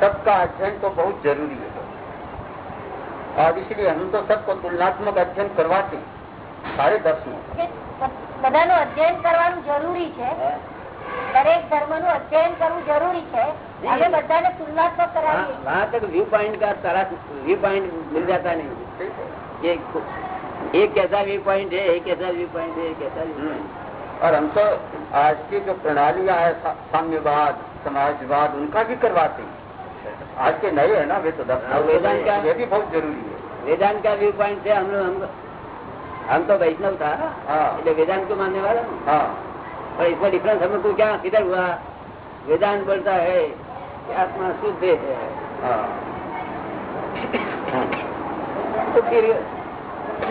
सबका अध्ययन तो बहुत जरूरी है और इसलिए हम तो सबको तुलनात्मक अध्ययन करवाते हैं, सारे दर्शनों का કે બધાનું અધ્યયન કરવાનું જરૂરી છે દરેક ધર્મનું અધ્યયન કરવું જરૂરી છે અમે બધાને તુલનાત્મક કરાવીએ છીએ. वहाँ तक व्यू पॉइंट का सारा व्यू पॉइंट मिल जाता नहीं ठीक है ये एक कैसा व्यू पॉइंट है एक कैसा व्यू पॉइंट है एक कैसा व्यू हम्म। पॉइंट और हम तो आज की जो प्रणालियां है सा- साम्यवाद समाजवाद उनका भी करवाते हैं आज के नए है ना वे तो वेदांत का ये भी बहुत ज़रूरी है। वेदांत का व्यू पॉइंट है हम लोग हम तो वैष्णव था। हाँ। એટલે વેદાંત को मानने वाला हूँ। हाँ। पर इसमें डिफरेंस हमें को क्या किधर हुआ? वेदांत बोलता है कि आत्मा शुद्ध है। हाँ। तो फिर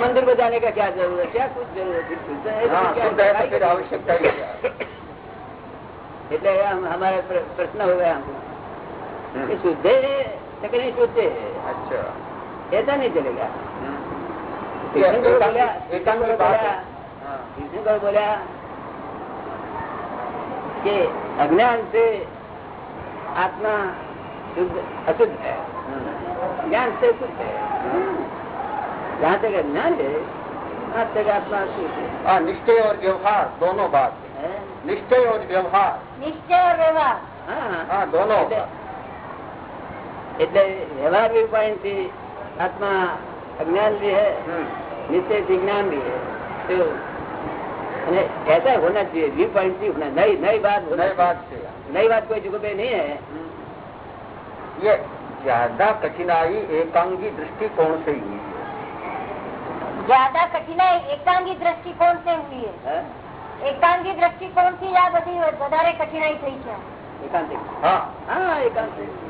मंदिर में जाने का क्या ज़रूरत क्या कुछ ज़रूरत है? तो तो आवश्यकता એટલે હમારા પ્રશ્ન हो गया हमको। ये शुद्ध है लेकिन ये शुद्ध है अच्छा ऐसा नहीं चलेगा विष्णु बोला विष्णु बोला कि अज्ञान से आत्मा शुद्ध अशुद्ध है ज्ञान से शुद्ध है जहाँ तक अज्ञान है वहाँ तक आत्मा शुद्ध है हाँ निश्चय और व्यवहार दोनों बात निश्चय और व्यवहार निश्चय और व्यवहार हाँ दोनों એટલે એટલે વ્યવહાર વ્યૂ पॉइंट થી આત્મા અજ્ઞાન भी है हम्म। निश्चय से ज्ञान भी है तो અને ऐसा होना चाहिए व्यू पॉइंट भी होना नई नई बात होना नई बात से नई बात कोई जगह पे नहीं है ये ज्यादा कठिनाई एकांगी दृष्टिकोण से ही हुई है જ્યાદા કઠિનાઈ એકાંગી દ્રષ્ટિકોણ से हुई है हाँ? એકાંગી દ્રષ્ટિકોણ થી જ આ બધી વધારે કઠિનાઈ થઈ છે एकांतिक हाँ हाँ एकांतिक नहीं,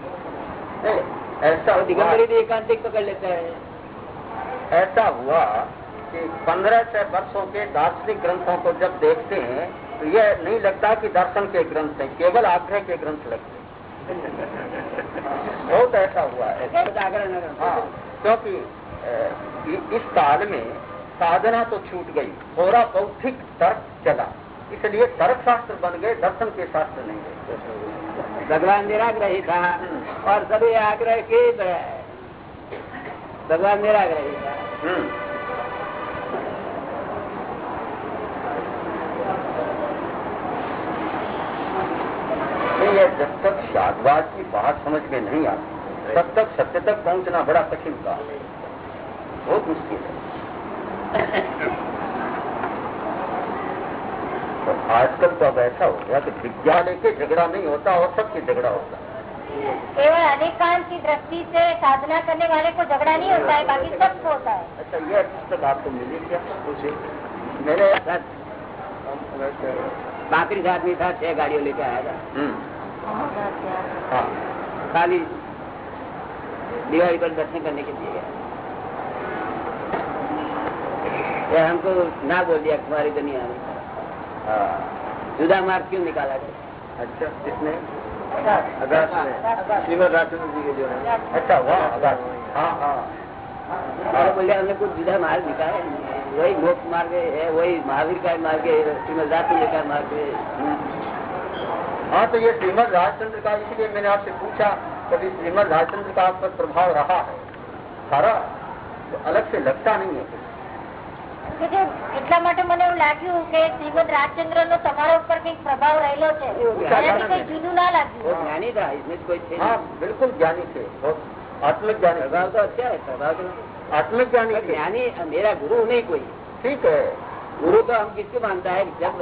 ऐसा दिगंबरी भी एकांतिक पकड़ लेता है ऐसा हुआ कि पंद्रह सौ वर्षों के दार्शनिक ग्रंथों को जब देखते हैं तो यह नहीं लगता कि दर्शन के ग्रंथ हैं केवल आग्रह के ग्रंथ लगते हैं। बहुत ऐसा हुआ है। हाँ क्योंकि इस काल में साधना तो छूट गई थोड़ा बौद्धिक तर्क चला इसलिए तर्क शास्त्र बन गए दर्शन के शास्त्र नहीं गए भगवान निराग्रही था और सभी आग्रह के तरह। भगवान निराग्रही था हम्म। जब तक शादवाद की बात समझ में नहीं आती, तब तक सत्य तक पहुँचना बड़ा कठिन काम है बहुत मुश्किल है तो आजकल तो अब ऐसा हो गया कि विज्ञान के झगड़ा नहीं होता और सबके झगड़ा होता। है केवल अनेकांत की दृष्टि से साधना करने वाले को झगड़ा नहीं होता है बाकी सबको होता है। अच्छा ये पुस्तक आपको मिली क्या? मुझे। मेरे पैंतीस आदमी था छह गाड़ियों लेके आया था। हम्म। हाँ। खाली दिवाली पर दर्शन करने के लिए गया। हमको ना बोल दिया तुम्हारी दुनिया में। हाँ जुदा मार्ग क्यों निकाला गया? अच्छा किसने? अगस्त में श्रीमद राजचंद्र जी के जो है अच्छा वाह अगस्त हाँ हाँ। बोले हमने कुछ जुदा मार्ग निकाला। वही मोक्ष मार्ग है वही महावीर का मार्ग है श्रीमद राजचंद्र का मार्ग है। हाँ तो ये श्रीमद राजचंद्र का इसलिए मैंने आपसे पूछा कभी श्रीमद राजचंद्र का आप पर प्रभाव रहा है। सारा तो अलग से लगता नहीं है એટલા માટે મને એવું લાગ્યું કે શ્રીમદ રાજચંદ્ર નો તમારા ઉપર કઈક પ્રભાવ રહેલો છે એનાથી કઈ જુદું ના वो લાગ્યું ज्ञानी था इसमें कोई थे हाँ नहीं। बिल्कुल ज्ञानी थे बहुत आत्मिक ज्ञानी प्रभाव तो अच्छा है प्रभाव तो आत्मिक ज्ञानी पर थे ज्ञानी मेरा गुरु नहीं कोई ठीक है गुरु तो हम किसको मानता है जब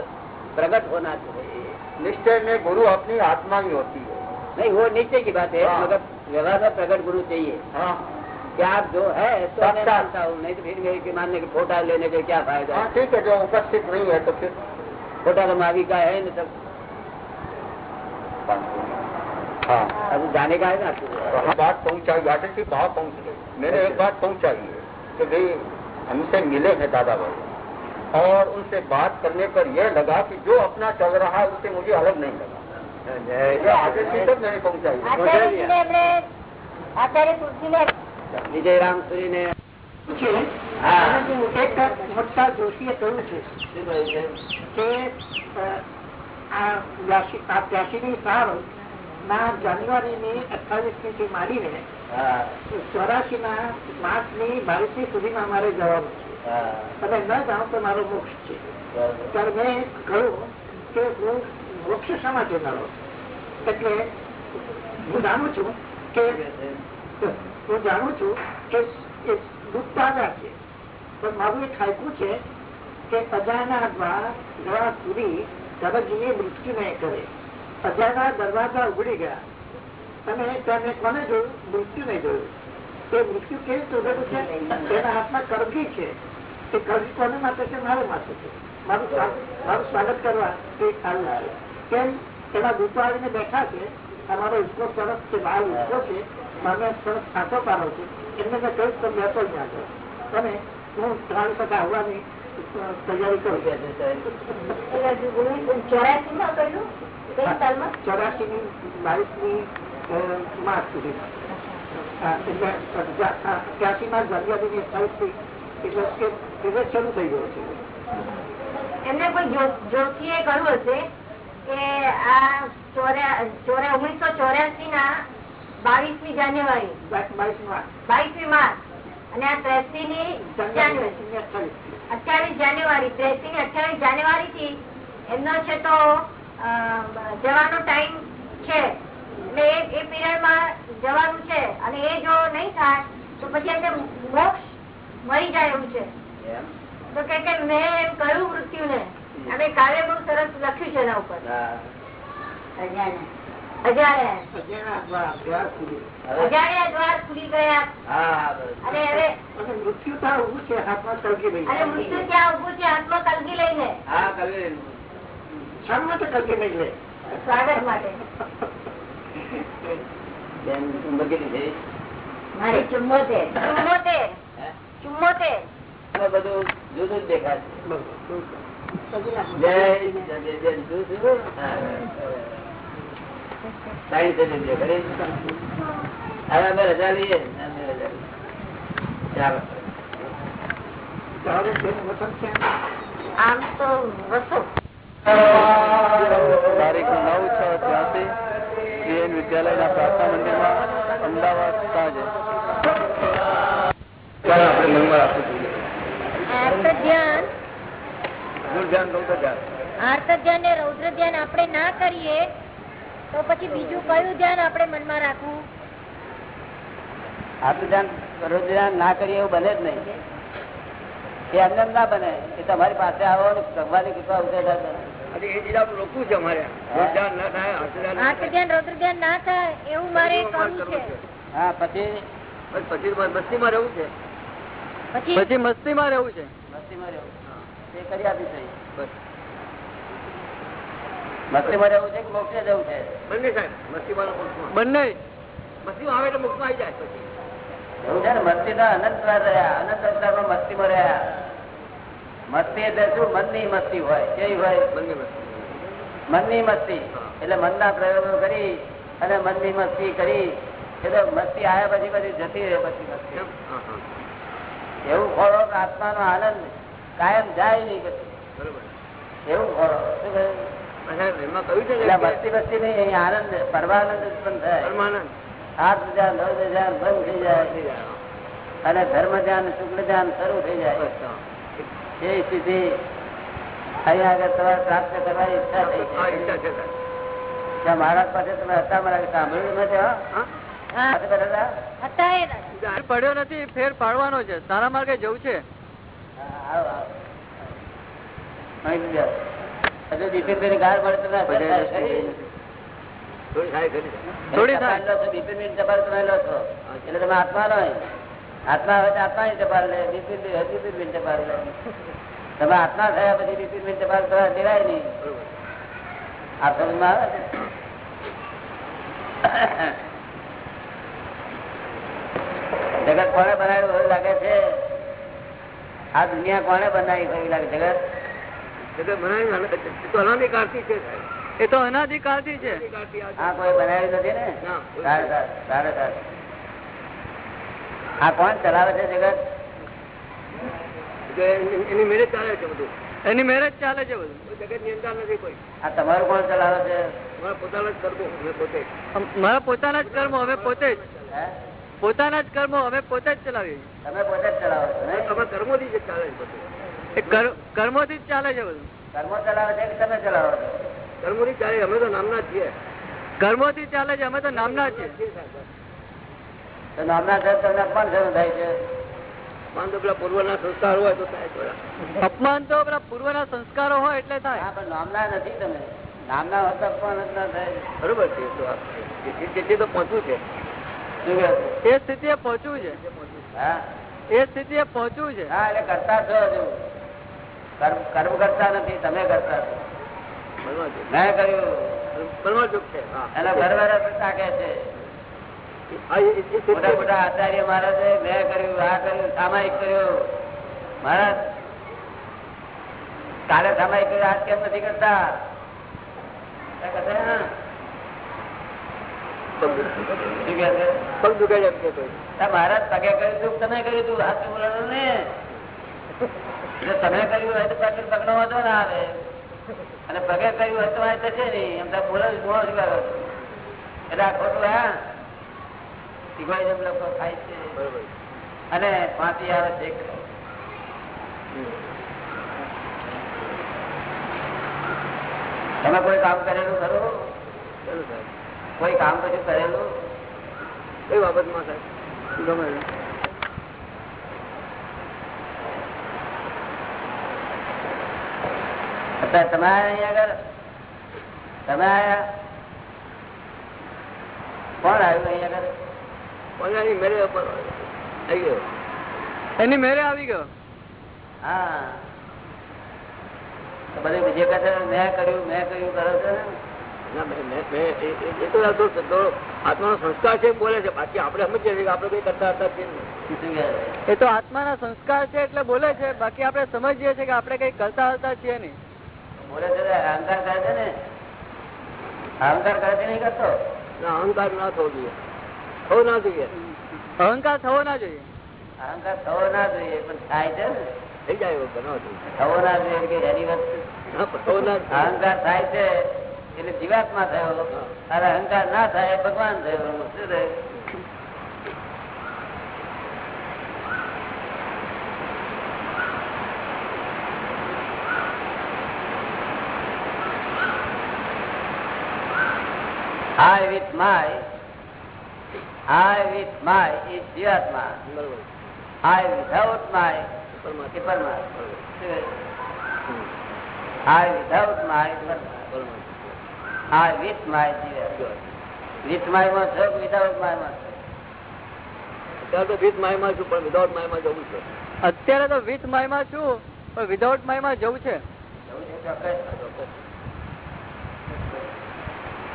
प्रकट होना चाहिए निश्चय में गुरु अपनी आत्मा ही होती है नहीं वो निश्चय की बात है हाँ। मगर व्यवहार में प्रकट गुरु चाहिए हाँ क्या आप जो है तो मैं मानता हूँ। नहीं तो फिर मेरे के मानने के फोटा लेने का क्या फ़ायदा हाँ? ठीक है जो उपस्थित नहीं है तो फिर। फोटा तो मावी का है न सब। हाँ। अब जाने का है ना तो हम बात पहुंचाई आटे से कहाँ पहुँच गए मैंने एक बात पहुंचाई है कि भाई हमसे मिले हैं दादा भाई। और उनसे बात करने पर यह लगा कि जो अपना चल रहा है उससे मुझे अलग नहीं लगा। ये आगे से तक मैंने पहुंचाई વિજય રામસુરી ને એક મોટા જોશીએ કહ્યું છે શું કહ્યું છે? કે આ પ્યાસીની સાર ના જાન્યુઆરી ની અઠાવીસથી માંડીને ચોરાશી ના માર્ચની બાવીસની સુધીમાં મારે જવાનું છે. અને ન જાણો તો મારો મોક્ષ છે. ત્યારે મેં કહ્યું કે હું મોક્ષ શા માટે મળો એટલે હું જાણું છું કે હું જાણું છું કે દુઃખ તાજા છે. પણ મારું એ હાઈકું છે કે અજાના દ્વાર સુધી ધરજીએ મૃત્યુ નહીં કરે. અજાના દરવાજા ઉઘડી ગયા અને ત્યાં કોને જોયું? મૃત્યુ નહીં જોયું. તે મૃત્યુ કેવી ઉભેલું છે? તેના હાથમાં કરગી છે. તે કરગી કોને માટે છે? મારે માટે છે. મારું મારું સ્વાગત કરવા તે આવ્યું. છે કેમ? એના દૂતો આવીને બેઠા છે. અમારો ઈસકો સરસ છે બહાર ઈસકો છે. મારે સરસ ખાતો પાડો છે. એમને મેં કહ્યું તો મેં પણ ના જાઓ અને હું ત્રણ ટકા આવવાની તૈયારી કરું ચોરાસી માં કહ્યું? ચોરાસી ની બાવીસની માર્ચ સુધી. એટલે ત્યાંસી માં જાન્યુઆરી ની અઠાવીસથી એટલે કે પીરિયડ શરૂ થઈ ગયો છે. એમને કોઈ જો- જોશીએ કહ્યું હશે કે આ ચોર્યા ઓગણીસો ચોર્યાસી ના બાવીસમી જાન્યુઆરી. બાવીસમી માર્ચ. અને આ ત્રેસી ની અઠાવીસ જાન્યુઆરી. ત્રેસી ની અઠ્યાવીસ જાન્યુઆરી થી એમનો છે તો જવાનો ટાઈમ છે. એટલે એ પીરિયડમાં જવાનું છે. અને એ જો નહીં થાય તો પછી એમને મોક્ષ મળી જાય એવું છે. તો કે કે મેં એમ કહ્યું મૃત્યુ ને અમે કાવ્ય બહુ સરસ લખ્યું છે એના ઉપર. બધું જુદું જ દેખાશે સાઈઠ જજો જે હવે અમે રજા લઈએ. ચાલો. આમ તો વસો તારીખ નવ છ ત્યાંથી સીએન વિદ્યાલયના પ્રાર્થના મંદિરમાં અમદાવાદ સાંજે આપણે નંબર રાખવું જોઈએ. ધ્યાન રૌદ્ર ધ્યાન આર્ત ધ્યાન ને રૌદ્ર ધ્યાન આપણે ના કરીએ. તો પછી બીજું કયું ધ્યાન આપણે મનમાં રાખવું? આટલું ધ્યાન રોજ ધ્યાન ના કરીએ એવું બને જ નહીં. એ અંદર ના બને. એ તમારી પાસે આવો ને ભગવાનની કૃપા ઉતરે અને એ જ આપણે છે મસ્તી માં રહેવું ના થાય હાથ ધ્યાન ના આર્ત થાય. ધ્યાન રૌદ્ર ધ્યાન ના થાય એવું મારે એવું અમારે કરવું કરવું છે. છે. પછી? બસ પછી રહેવું છે. પછી? પછી મસ્તીમાં છે કે મોક્ષે જવું છે? બંને સાહેબ મસ્તીમાં બંને. મસ્તીમાં આવે એટલે મોક્ષમાં આવી જાય પછી. એવું છે ને? મસ્તી ના અનંત વાર રહ્યા. અનંત અવતારમાં મસ્તીમાં રહ્યા. મસ્તી એટલે શું? મનની મસ્તી હોય. કેવી હોય? મનની મસ્તી. એટલે મનના પ્રયોગો કરી અને મનની મસ્તી કરી. એટલે મસ્તી આવ્યા પછી પછી જતી રહે પછી મસ્તી. એવું ખોળો કે આત્માનો આનંદ કાયમ જાય નહીં પછી. બરોબર. એવું ખોળો. શું કહ્યું? અને નહીં અહીં આનંદ પરમાનંદ ઉત્પન્ન થાય. પરમાનંદ. નવ બંધ થઈ જાય. ધર્મ ધ્યાન શુક્લ ધ્યાન શરૂ થઈ જાય. એ સ્થિતિ અહીંયા આગળ તમારે પ્રાપ્ત કરવાની ઈચ્છા થઈ. ત્યાં મહારાજ પાસે તમે હતા મારા સાંભળ્યું નથી. પડ્યો નથી ફેર પાડવાનો છે. સારા માર્ગે જવું છે. હા, આવો, આવો. તમે આત્મા થયા પછી બિપિનભાઈની ટપાલ કરવા દેવાય નહીં. આ સમજમાં આવે? જગત કોને બનાવ્યું એવું લાગે છે? આ દુનિયા કોને બનાવી એવું લાગે જગત? એ તો તો અનાધિકારથી છે. આ કોઈ બનાવ્યું નથી ને? આ કોણ ચલાવે છે જગત? એની મેરેજ ચાલે છે બધું. એની મેરેજ ચાલે છે બધું. જગતની અંદર નથી કોઈ. આ તમારું કોણ ચલાવે છે? મારા પોતાના જ કરવો અમે પોતે. મારા પોતાના જ કર્મો અમે પોતે જ? પોતાના જ કર્મો અમે પોતે જ ચલાવીએ તમે પોતે જ ચલાવો છો નહીં? અમે કર્મોથી જ ચાલે છે બધું. છીએ એ કર- કર્મોથી જ ચાલે છે બધું. કર્મો ચલાવે છે કે તમે ચલાવો કર્મો થી ચાલે અમે તો નામના છીએ. કર્મો થી ચાલે છે અમે તો નામના છીએ. નામના છે તમને અપમાન શરૂ થાય છે? અપમાન તો પેલા પૂર્વના સંસ્કાર હોય તો થાય અપમાન તો પેલા પૂર્વના સંસ્કારો હોય એટલે થાય. નામના નથી તમે. નામના હોત અપમાન જ ના થાય. બરોબર છે તો પહોંચવું છે? એ સ્થિતિએ પહોંચવું છે. એ સ્થિતિએ પહોંચવું છે. હા એટલે કરતા છો કર્મ કર્મ કરતા નથી તમે કરતા છો. મેં કર્યું એના ઘરવાળા છે. મોટા મોટા આચાર્ય મહારાજે મેં કર્યું આ કર્યું સામાયિક કર્યું. મહારાજ કાલે સામાયિક કર્યું આજ કેમ નથી કરતા? મહારાજ પગે કર્યું તું તમે કર્યું તું હાથ બોલાડો ને. જો તમે કર્યું હોય તો પાછળ પગનો વાંધો ના આવે. અને પગે કર્યું હોય તો છે નહીં. એમ તો બોલો બોલો શું એટલે આ ખોટું હા? જેમ લોકો ખાય છે. અને ફાંસી આવે છે તમે કોઈ કામ કરેલું ખરું? કોઈ કામ કશું કરેલું? કઈ બાબતમાં સાહેબ? ગમે તે. અત્યારે તમે આગળ? તમે આયા? કોણ આવ્યું અહીંયા આગળ? પોતાની મેરે આવી ગયો. એની મેરે આવી ગયો? હા. બધે બીજે કહે મેં કર્યું મેં કર્યું કરો છો ને? એ- તો આત્માનો સંસ્કાર છે બોલે છે. બાકી આપણે સમજીએ છીએ આપણે કઈ કરતા હતા જ? એ તો આત્માના સંસ્કાર છે એટલે બોલે છે. બાકી આપણે સમજીએ છીએ કે આપણે કઈ કરતા હતા છીએ નહીં. બોલે છે અહંકાર કરે છે ને? અહંકાર કરે છે નહીં કરતો? ના અહંકાર ના થવો જોઈએ. થવો ના જોઈએ. અહંકાર થવો ના જોઈએ. અહંકાર થવો ના જોઈએ પણ થાય છે ને? થઈ જાય થવો ના જોઈએ કે એની વસ્તુ. અહંકાર થાય છે એટલે જીવાત્મા થયો. અને અહંકાર ના થાય ભગવાન થયો. શું થયું? I with my I with my is જીવાત્મા I without my પરમાત્મા. I without my પરમાત્મા. I with my જીવાત્મા with my માં છો without my માં અત્યારે તો વિથ માયમાં છું પણ વિધાઉટ માયમાં જવું છે. અત્યારે તો વિથ માયમાં છું પણ વિધાઉટ માયમાં જવું છે ચોક્કસ.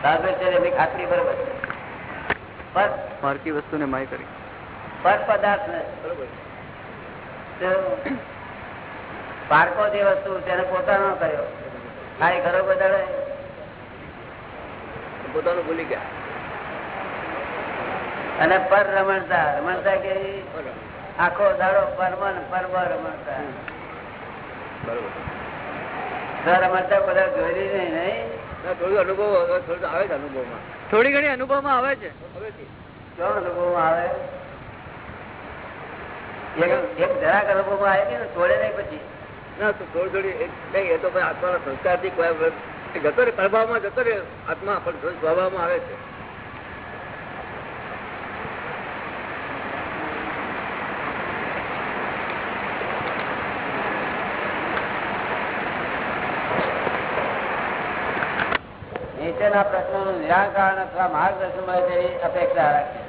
ખાતરી બરોબર છે. વસ્તુને માય કરી. પર પદાર્થ ને બરોબર તો પારકો જે વસ્તુ તેને પોતાનો કર્યો. આ એ ઘરો બધાડે પોતાનું ભૂલી ગયા. અને પર રમણતા રમણતા કે આખો દાડો પરમન પરમ રમણતા. રમણતા બધા જોઈ નહીં નહીં? થોડું અનુભવ થોડું આવે છે અનુભવમાં. થોડી ઘણી અનુભવમાં આવે છે. હવેથી અનુભવ આવે. એક એક જરાક અનુભવ આવે કે ને છોડે નહીં પછી? ના તો થોડી થોડી નહીં એ તો આત્માના સંસ્કારથી જતો રહે પ્રભાવમાં જતો રે આત્મા પણ થોડી સ્વભાવમાં આવે છે. નિરાકરણ અથવા માર્ગદર્શન મળે તેવી અપેક્ષા રાખે.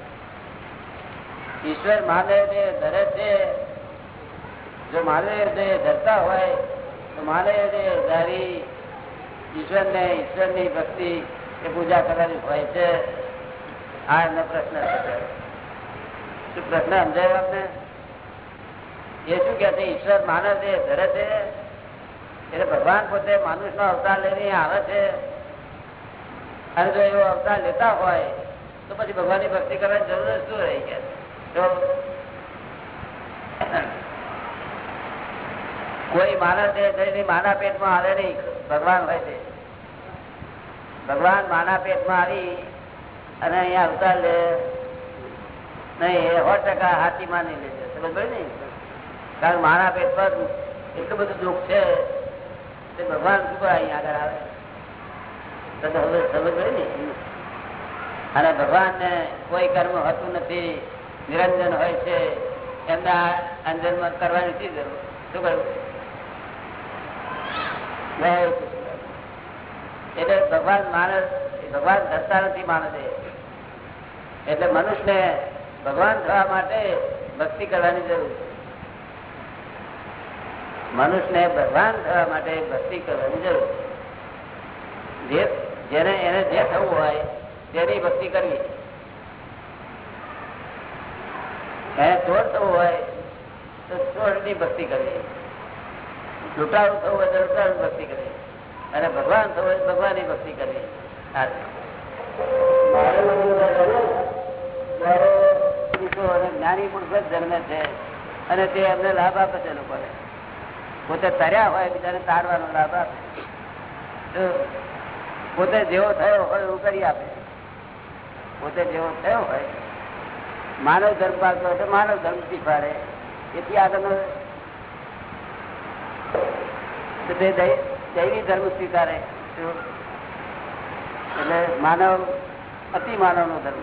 ઈશ્વર માને જે ધરે છે. જો માને જે ધરતા હોય, તો માને જે ધારી ઈશ્વરને ઈશ્વરની ભક્તિ એ પૂજા કરવાની હોય છે. આ એમનો પ્રશ્ન છે. શું પ્રશ્ન સમજાયો આપને? એ શું કે છે? ઈશ્વર માનવ જે ધરે છે? એટલે ભગવાન પોતે માનુષ નો અવતાર લઈને આવે છે. અને જો એવો અવતાર લેતા હોય, તો પછી ભગવાનની ભક્તિ કરવાની જરૂર શું રહી ગયા તો કોઈ માનવ એ માના પેટમાં આવે નહીં, ભગવાન હોય છે. ભગવાન માના પેટમાં આવી અને અહીંયા અવતાર લે. નહીં, એ સો ટકા હાથી માની લેશે સમજ ને? કારણ મારા પેટમાં એટલું બધું દુઃખ છે, તે ભગવાન શું અહીંયા આગળ આવે તો તો હવે સમજ પડી ને અને ભગવાન ને? કોઈ કર્મ હોતું નથી, નિરંજન હોય છે, એમના અંજનમાં કરવાની શી જરૂર? એટલે ભગવાન માણસ, ભગવાન ધરતા નથી માણસે. એટલે મનુષ્યને ભગવાન થવા માટે ભક્તિ કરવાની જરૂર. છે મનુષ્યને ભગવાન થવા માટે ભક્તિ કરવાની જરૂર. છે જેને એને જે થવું હોય, તેની ભક્તિ કરવી. એને ચોર થવું હોય, તો ચોરની ભક્તિ કરવી. લૂંટાળું થવું હોય, તો લૂંટાળું ભક્તિ કરવી. અને ભગવાન થવું હોય ભગવાનની ભક્તિ કરવી. જ્ઞાની પુરુષ જન્મે છે, અને તે એમને લાભ આપે છે લોકોને. પોતે તર્યા હોય, બીજાને તારવાનો લાભ આપે. પોતે જેવો થયો હોય એવું કરી આપે. પોતે જેવો થયો હોય, માનવ ધર્મ પાળતો હોય તો માનવ ધર્મ શીખવાડે એથી આગળ દૈવી ધર્મ સ્વીકારે. એટલે માનવ, અતિ માનવ નો ધર્મ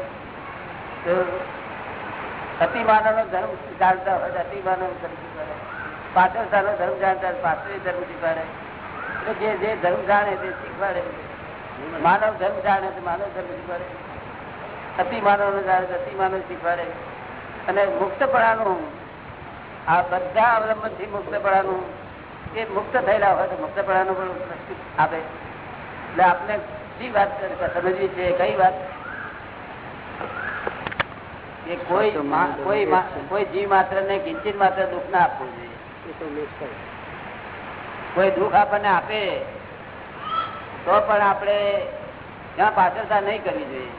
અતિ માનવ નો ધર્મ જાણતા હોય અતિ માનવ ધર્મ શીખવાડે પાછળ ધર્મ જાણતા પાછળ ધર્મ શીખવાડે જે જે ધર્મ જાણે તે શીખવાડે. માનવ ધર્મ જાણે તો માનવ ધર્મ શીખવાડે. અતિ માનવ ને જાણે અતિ માનવ શીખવાડે. અને મુક્તપણાનું આ બધા અવલંબનથી મુક્તપણાનું એ મુક્ત થયેલા હોય તો મુક્તપણાનું પણ આપે. એટલે આપને શી વાત સમજવી છે કઈ વાત? કે કોઈ કોઈ કોઈ જીવ માત્ર ને કિંચિત માત્ર દુઃખ ના આપવું જોઈએ. કોઈ દુઃખ આપણને આપે તો પણ આપણે ત્યાં પાછળતા નહીં કરવી જોઈએ.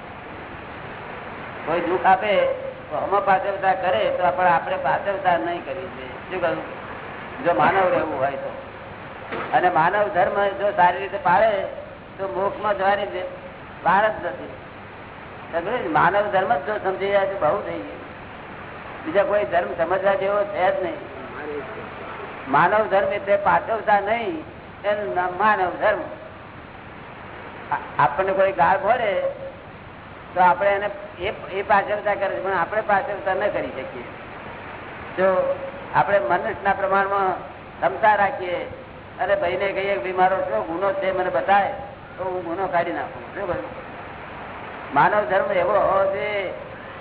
કોઈ દુઃખ આપે, તો હમ પાછળતા કરે, તો પણ આપણે પાછળતા નહીં કરવી જોઈએ. શું કહ્યું જો માનવ રહેવું હોય તો. અને માનવ ધર્મ જો સારી રીતે પાળે, તો મોક્ષમાં જવાની વાર જ નથી. માનવ ધર્મ જ જો સમજી જાય તો બહુ થઈ ગયું. બીજા કોઈ ધર્મ સમજવા જેવો છે જ નહીં. માનવ ધર્મ એટલે પાછળતા નહીં એનું માનવ ધર્મ. આપણને કોઈ ગાળ ભરે તો આપણે એને એ- પાછળતા કરે છે, પણ આપણે પાછળતા ન કરી શકીએ. જો આપણે મનુષ્યના પ્રમાણમાં ક્ષમતા રાખીએ, અને ભાઈને કહીએ ભાઈ, મારો શું ગુનો છે, મને બતાય તો હું ગુનો કાઢી નાખું. શું કરું? માનવ ધર્મ એવો હોવો જોઈએ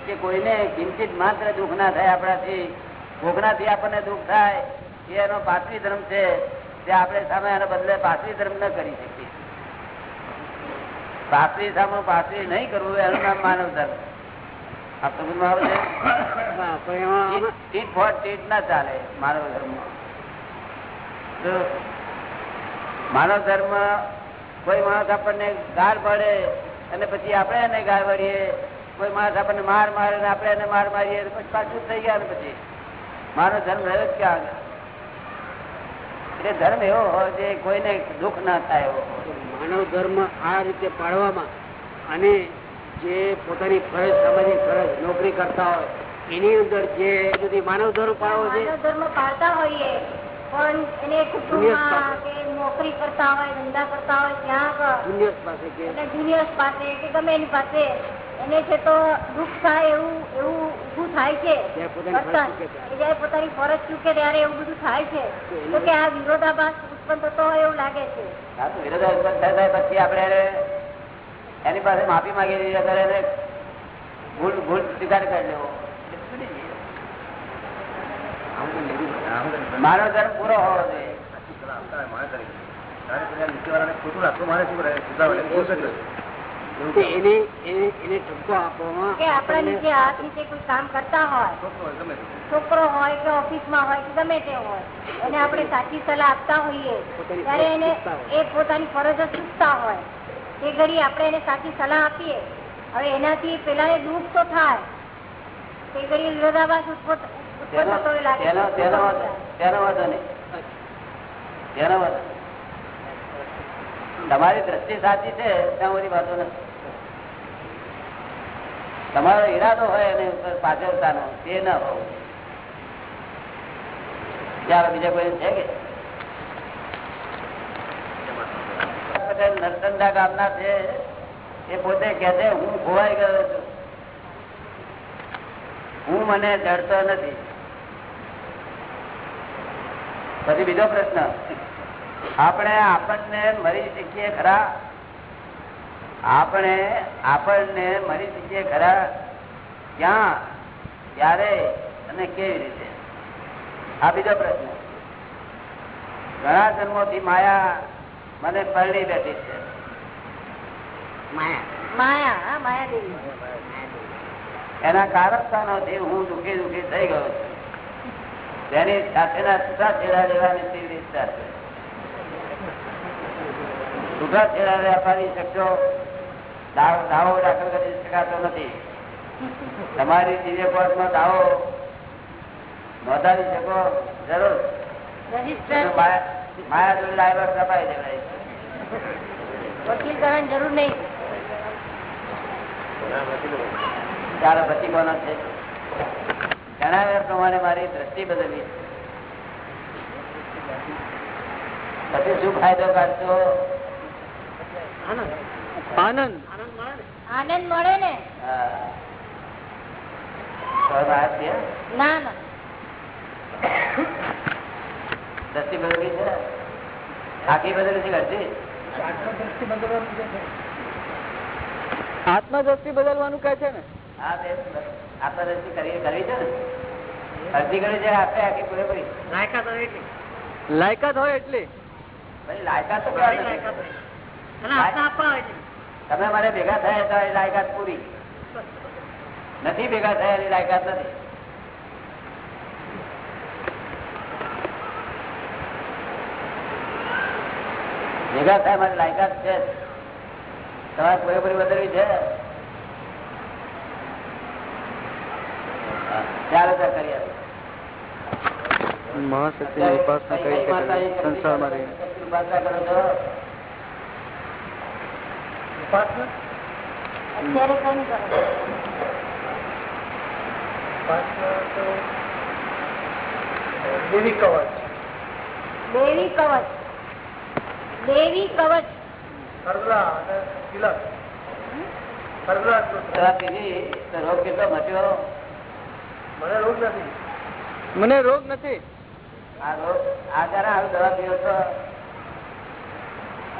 કે કોઈને કિંચિત માત્ર દુઃખ ના થાય આપણાથી. ભોગનાથી આપણને દુઃખ થાય, એ એનો પાછવી ધર્મ છે. તે આપણે સામે એના બદલે પાછવી ધર્મ ન કરી શકીએ. પાછવી સામે પાછવી નહીં કરવું એનું નામ માનવ ધર્મ. આ સમજમાં આવે છે? ટીટ ફોર ટીટ ના ચાલે માનવ ધર્મ. માનવ ધર્મ કોઈ માણસ આપણને ગાળ પડે અને પછી આપણે એને ગાળ વળીએ કોઈ માણસ આપણને માર મારે ને આપણે એને માર મારીએ પછી પાછું થઈ ગયા પછી. મારો ધર્મ રહ્યો જ ક્યાં આગળ? એટલે ધર્મ એવો હોય જે કોઈને દુઃખ ના થાય એવો. માનવ ધર્મ આ રીતે પાડવામાં અને જે પોતાની ફરજ સામાજિક ફરજ નોકરી કરતા હોય એની અંદર જે સુધી માનવ ધર્મ પાડવો છે ધર્મ પાડતા હોઈએ પણ એને કુટુંબમાં કે નોકરી કરતા હોય ધંધા કરતા હોય ત્યાં પાસે કે? એટલે જુનિયર્સ પાસે કે ગમે એની પાસે એને છે તો દુઃખ થાય એવું એવું ઊભું થાય છે. જયારે પોતાની ફરજ ચૂકે ત્યારે એવું બધું થાય છે. તો કે આ વિરોધાભાસ ઉત્પન્ન થતો હોય એવું લાગે છે હા તો વિરોધાભાસ થાય થાય પછી આપણે એની પાસે માફી માંગી દીધી અગર એને ભૂલ ભૂલ સ્વીકાર કરી લેવો મારો ધર્મ પૂરો હોવો જોઈએ ખોટું રાખવું મારે શું ઠપકો છોકરો હોય કે ઓફિસમાં હોય કે ગમે તે હોય અને આપણે સાચી સલાહ આપતા હોઈએ. ત્યારે એને એ પોતાની ફરજો ચૂકતા હોય. તે ઘડી આપણે એને સાચી સલાહ આપીએ. હવે એનાથી પેલાને દુઃખ તો થાય. તે ઘડી વિરોધાભાસ ઉત્પન્ન થતો લાગે. તમારી દ્રષ્ટિ સાચી છે ત્યાં બધી વાતો નથી. તમારો ઈરાદો હોય એની ઉપર પાછળતાનો, તે ન હોવું. ત્યારે બીજા કોઈ છે કે? નરસંદા ગામના છે. એ પોતે કે છે, હું ખોવાઈ ગયો છું. હું મને જડતો નથી. પછી બીજો પ્રશ્ન, આપણે આપણને મરી શીખીએ ખરા? આપણે આપણને મરી શકીએ ખરા ક્યાં ક્યારે અને કેવી રીતે? આ બીજો પ્રશ્ન. ઘણા જન્મોથી માયા મને પરણી બેઠી છે. એના કારકતાનોથી હું દુઃખી દુઃખી થઈ ગયો છું. તેની સાથેના છૂટા છેડા લેવાની તીવ્ર ઈચ્છા છે. છૂટા છેડા વેપારી શકશો દાવો દાવો દાખલ કરી શકાતો નથી. તમારી દિવ્ય કોર્ટમાં દાવો નોંધાવી શકો? જરૂર. માયા માયા જોડે લાયવા કપાઈ દેવાય. વકીલ કરવાની જરૂર નહીં. ત્યારે પછી કોનો છે. જણાવ્યા પ્રમાણે મારી દ્રષ્ટિ બદલી પછી શું ફાયદો કાઢશો? આનંદ. આનંદ મળે ને? છે? ના ના. દ્રષ્ટિ બદલી છે? આખી બદલી છે ઘરથી? આત્મદ્રષ્ટિ બદલવાનું કહે છે ને? આત્મદ્રષ્ટિ કરી કરવી છે ને? અડધી કરી છે આપે આખી પૂરેપૂરી. લાયકાત હોય એટલી. પછી લાયકાત તો આપવા નથી. તમે મારે ભેગા થયા તો એ લાયકાત પૂરી. નથી ભેગા થયા એની લાયકાત નથી. ભેગા થાય મારી લાયકાત છે. તમારે પૂરેપૂરી બદલવી છે? ચાલો તો કરી આપીએ. મહાશક્તિ ઉપાસના કરી સંસારમાં રહીને. ઉપાસના કરો છો? અત્યારે કઈ નહીં દેવી કવચ. દેવી કવચ. દેવી કવચ. કરલા અને તિલક. કરલા દવા પીધી તો રોગ કેટલો મટ્યો મને રોગ નથી. મને રોગ નથી. આ રોગ આ જરા દવા પીવો તો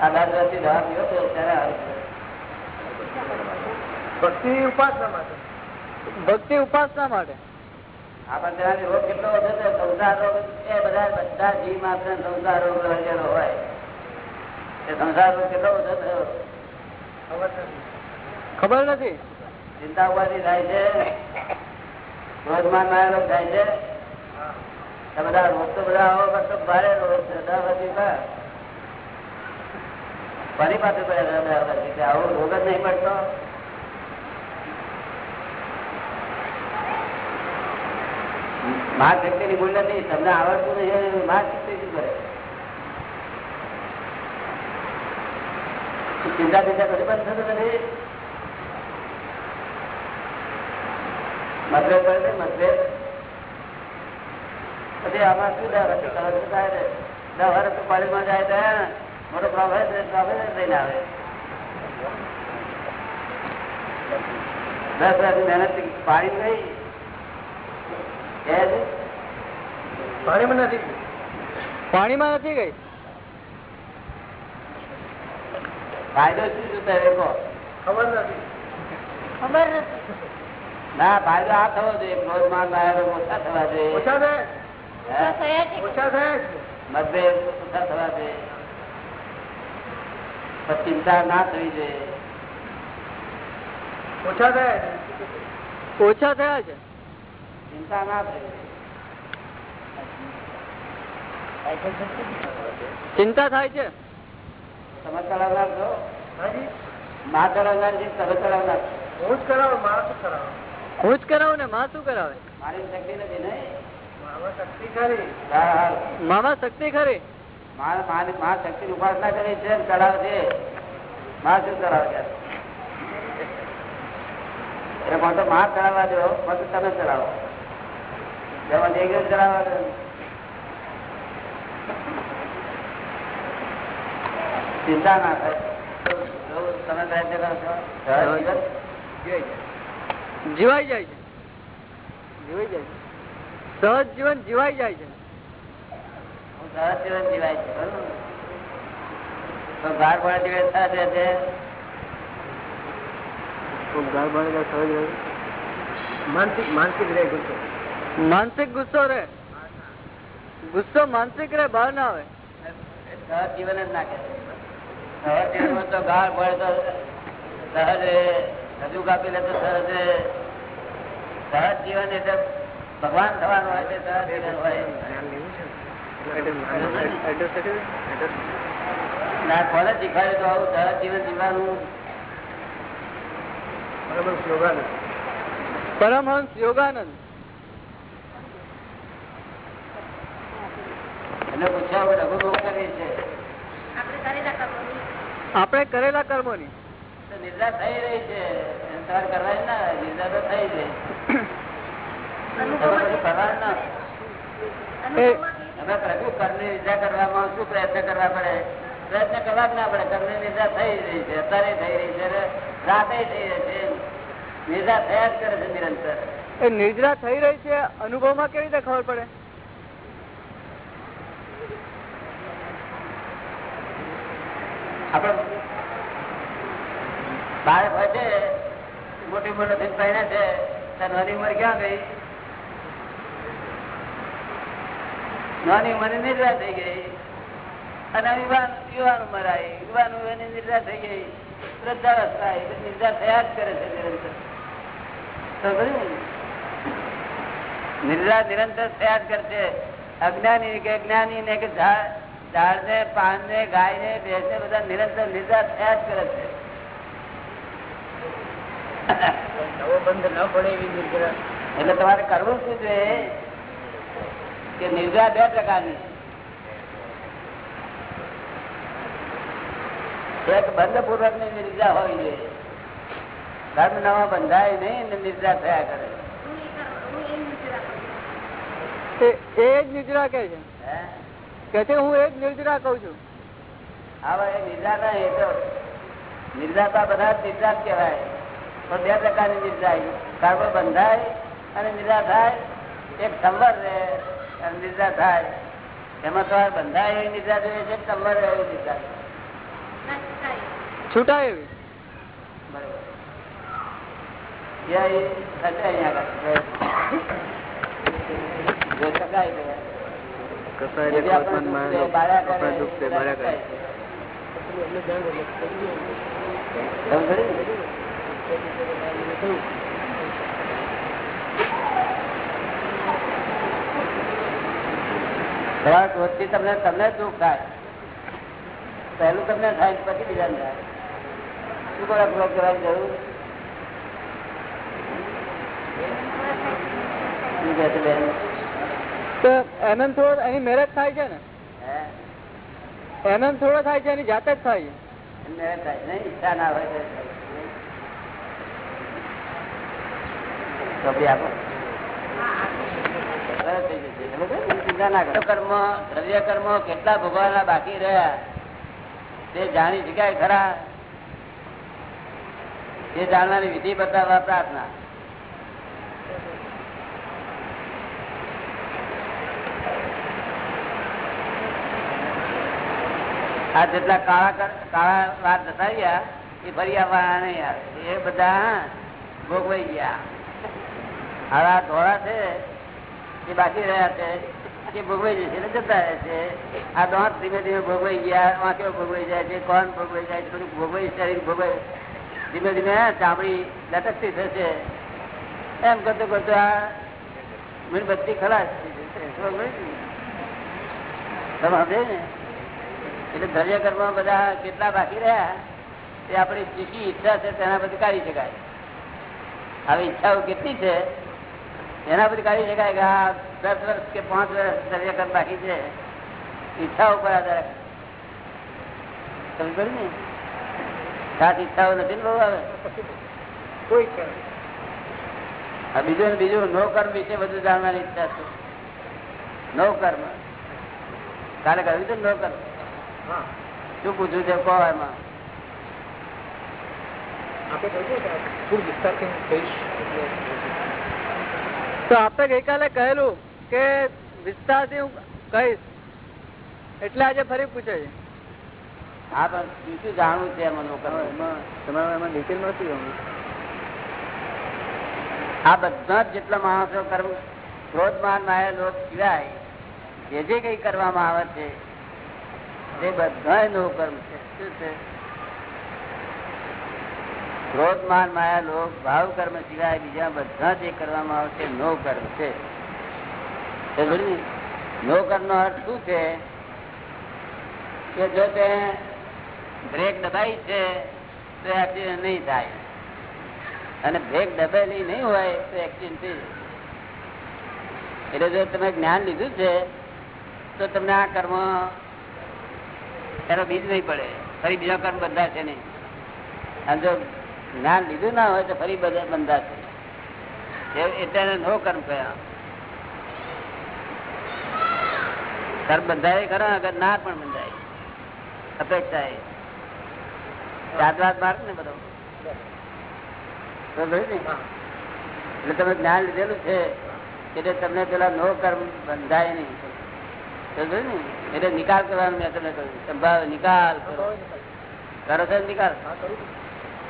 આ દસ વર્ષથી દવા પીવો છો ત્યારે. ભક્તિ ઉપાસના માટે. ભક્તિ ઉપાસના માટે? આ રોગ કેટલો ઓછો છે? સંસાર રોગ એ બધા બધા જીવ માત્ર સંસાર રોગ રહેલો હોય. એ સંસાર રોગ કેટલો ઓછો થયો ખબર નથી. ચિંતા ઉપાધિ થાય છે? રોજમાન રોગ થાય છે? બધા રોગ તો બધા આવો કરતો ભારે રોગ છે. દસ. ફરી પાસે આવો રોગ જ નહીં પડતો. માર્ગ શક્તિ ની ભૂલ નહીં તમને આવડતું નહીં માર્ગ શક્તિ શું કરે? ચિંતા ચિંતા કરી બંધ થતું નથી? મતભેદ પડે છે મતભેદ. પછી આમાં શું દર થાય વર્ષ કોલેજમાં જાય તો હે? ને, મોટો પ્રોફેસર પ્રોફેસર થઈને આવે. દસ વર્ષ મહેનત પાણી ગઈ પાણીમાં નથી પાણીમાં નથી ગઈ? ફાયદો શું ખબર નથી. ખબર નથી. ના ફાયદો આ થવો જોઈએ. ક્રોધમાન માયા રોગ ઓછા થવા જોઈએ. ઓછા થાય? ઓછા થયા મતભેદ ઓછા થવા જોઈએ. પણ ચિંતા ના થવી જોઈએ ઓછા થયા છે. ઓછા થયા છે? ચિંતા ના થવી ચિંતા થાય છે? તમે ચલાવનાર છો? હાજી? ના છે તમે ચલાવનાર હું જ કરાવું મારા શું કરાવો? હું જ કરાવું ને માં શું કરાવે? મારી શક્તિ નથી ને? મારા શક્તિ ખરી. હા, હા. મામા શક્તિ ખરી? માં માં- માં શક્તિ ઉપાસના કરી છે કરાવે છે માં શું તળાવ છે એટલે મોટો તો કરાવવા દો પછી તમે કરાવો. જેમાં જે ગયું ચડાવવા દો. ચિંતા ના થાય. તમે જીવાઈ જાય. છે. જીવાઈ જાય છે. સહજ જીવન જીવાઈ જાય છે. હું સહજ જીવન જીવાય છે બરોબર? તો ગાર પડે દિવસ સહજ રહે છે. માનસિક માનસિક રહે ગુસ્સો. માનસિક ગુસ્સો રહે ગુસ્સો માનસિક રહે બહાર ના આવે સહજ જીવન જ નાખે સહજ જીવનમાં તો ગાળ પડે તો સહજ રહે હજુ કાપી લે તો સહજ રહે સહજ જીવન એટલે ભગવાન થવાનું હોય છે સહજ જીવન હોય. ના કોને શીખવાડે તો આવું સરસ જીવન જીવવાનું? પરમહંસ યોગાનંદ. એને પૂછ્યા આપણે કરેલા કર્મોની. આપણે કરેલા કર્મોની. તો નિદ્રા થઈ રહી છે. કરવાની ના. નિદ્રા તો થઈ ના. અનુભવમાં તમે પ્રભુ કર્મની નિદ્રા કરવામાં શું પ્રયત્ન કરવા પડે? પ્રયત્ન કરવા જ ના પડે. કર્મની નિદ્રા થઈ રહી છે અત્યારે થઈ રહી છે રાતે થઈ રહી છે. નિદ્રા થયા જ કરે છે નિરંતર. એ નિદ્રા થઈ રહી છે અનુભવમાં કેવી રીતે ખબર પડે? આપડે બાળક હોય છે મોટી મોટી પહેણે છે ત્યારે નાની ઉંમર ક્યાં ગઈ? નાની ઉંમર નિદ્રા થઈ ગઈ. અને યુવાન યુવાન ઉંમર આવી. યુવાન ઉંમરની નિદ્રા થઈ ગઈ. વૃદ્ધાવસ્થા આવી. નિદ્રા થયા જ કરે છે નિરંતર. નિદ્રા નિરંતર થયા જ કરશે. અજ્ઞાની કે જ્ઞાની ને કે ઝાડ ને પાન ને ગાય ને ભેંસ ને બધા નિરંતર નિદ્રા થયા જ કરે છે. નવો બંધ ન પડે એવી એટલે તમારે કરવું શું જોઈએ? કે નિદ્રા બે પ્રકારની. એક બંધ પૂર્વકની નિદ્રા હોવી જોઈએ ધર્મ નવા બંધાય નહીં નિદ્રા થયા કરે. એ એ જ નિદ્રા કે છે. કે હું એ જ નિર્જરા કઉ છું. હવે એ નિદ્રા ના એ તો બધા નિદ્રા જ કહેવાય. તો બે પ્રકારની નિદ્રા કર્મ બંધાય અને નિદ્રા થાય. એક સંવર રહે. નિદ્રા થાય. એમાં તો આ બંધાય એવી નિદ્રા જોઈએ છે તમારે એવી નિદ્રા છૂટાય એવી? બરોબર યા એ થશે અહીંયા આગળ. જો શકાય તો. જે બી આપણને દુઃખ છે, બાળ્યા કરે, બધા શકાય છે. સમજ પડી ને? તમારા ક્રોધથી તમને તમને જ દુઃખ થાય. પહેલું તમને થાય પછી બીજાને થાય. શું કરે ક્રોધ કરવાની જરૂર? તો એનંદ થોડો એની મેરેજ થાય છે ને? હે? એનંદ થોડો થાય છે એની જાતે જ થાય છે. થાય નહીં ઈચ્છા ના હોય તો આપો. કર્મ, દ્રવ્ય કર્મ કેટલા ભોગવાના બાકી રહ્યા? તે જાણી શકાય ખરા? તે જાણવાની વિધિ બતાવવા પ્રાર્થના. આ જેટલા કાળા કાળા વાત જતા ગયા એ ફરી આવવાના નહીં આવે. એ બધા ભોગવાઈ ગયા. હવે આ ધોળા છે. એ બાકી રહ્યા છે, એ ભોગવાઈ જશે એટલે જતા રહે છે. આ દોંત ધીમે ધીમે ભોગવાઈ ગયા વાંક્યો ભોગવાઈ જાય છે, કોણ ભોગવાઈ જાય છે, બધું ભોગવાઈ શરીર ભોગવાઈ. ધીમે ધીમે ચામડી લટકતી થશે. એમ કરતો કરતો આ મીણબત્તી ખલાસ? તમે સમજે ને? એટલે દ્રવ્ય કર્મ બધા કેટલા બાકી રહ્યા તે આપણી જેટલી ઈચ્છા છે તેના બધી કાઢી શકાય. હવે ઈચ્છાઓ કેટલી છે એના પછી કાઢી શકાય કે આ દસ વર્ષ કે પાંચ વર્ષ દ્રવ્ય બાકી છે. ઈચ્છા ઉપર આધાર. સમજ ને? સાત ઈચ્છાઓ નથી ને બહુ આવે. કોઈ બીજું બીજું નો કર્મ વિશે બધું જાણવાની ઈચ્છા છે. નો કર્મ. કાલે કહ્યું હતું નવકર્મ નો કર્મ? હા. શું પૂછ્યું છે? કહો એમાં. આપણે કહ્યું વિસ્તારથી કહીશ. તો આપે ગઈકાલે કહેલું કે વિસ્તારથી હું કહીશ. એટલે આજે ફરી પૂછે છે. હા પણ શું જાણવું છે એમાં લોકો તમારે એમાં ડિટેલ નથી આ બધા જ જેટલા માણસો કર્મ ક્રોધમાન માયા લોક સિવાય જે જે કઈ કરવામાં આવે છે તે બધા નો કર્મ છે. શું છે? ક્રોધમાન માયા લોક, ભાવ કર્મ સિવાય બીજા બધા જે કરવામાં આવશે, નો કર્મ છે. નો કર્મ નો અર્થ શું છે? કે જો તે બ્રેક દબાઈ છે, તો એક્સિડન્ટ નહીં થાય. અને બ્રેક દબાયેલી નહીં હોય, તો એક્સિડન્ટ થઈ એટલે જો તમે જ્ઞાન લીધું છે, તો તમને આ કર્મ એનો બીજ નહીં પડે. ફરી બીજા કર્મ બંધાશે નહીં. અને જો જ્ઞાન લીધું ના હોય તો ફરી બધા બંધાશે એટલે નો કર્મ કયા કર્મ બંધાય ખરા અગર ના પણ બંધાય. અપેક્ષા એ. જાતવાદ માર્ગ ને બધો. એટલે તમે જ્ઞાન લીધેલું છે એટલે તમને પેલા નો કર્મ બંધાય નહીં. એટલે નિકાલ કરવાનું મેં તમને કહ્યું. સંભાવ નિકાલ કરો. કરો છો નિકાલ?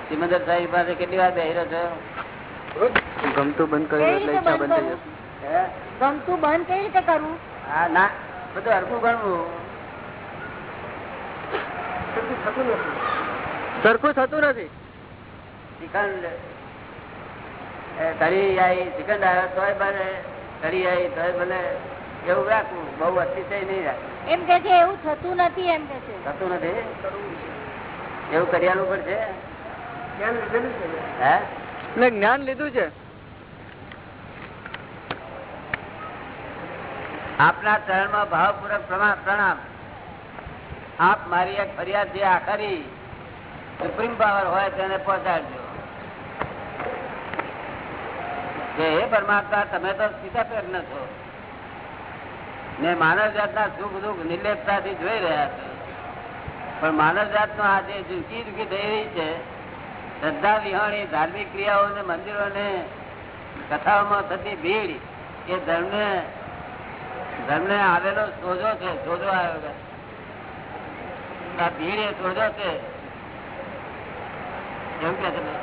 સિમંદર સાહેબ પાસે કેટલી વાર બેહી રહ્યો છો? ગમતું બંધ કરી એટલે ઈચ્છા બંધ થઈ જશે ગમતું બંધ કઈ રીતે કરવું હા ના બધું હરખું ગણવું. સરખું થતું નથી. શ્રીખંડ તરી આવી શ્રીખંડ આવ્યો તોય બને તરી આવી તોય ભલે એવું રાખવું બહુ અતિશય નહીં રાખવું. એમ કે છે એવું થતું નથી એમ કે છે. થતું નથી? એવું કરિયાલું પણ છે. હે? જ્ઞાન લીધું છે? આપના ચરણમાં ભાવપૂર્વક પ્રણામ. આપ મારી એક ફરિયાદ જે આખરી સુપ્રીમ પાવર હોય તેને પહોંચાડજો. હે પરમાત્મા તમે તો સીધા પ્રજ્ઞ છો. ને માનવ જાતના સુખ દુઃખ નિર્લેપતાથી જોઈ રહ્યા છો. પણ માનવ જાતનો આજે જુકી જુકી થઈ રહી છે. શ્રદ્ધા વિહાણી ધાર્મિક ક્રિયાઓ ને મંદિરો ને કથાઓમાં થતી ભીડ, એ ધર્મને ધર્મને આવેલો સોજો છે, સોજો આવ્યો આ ભીડ એ સોજો છે. એવું કે તમે?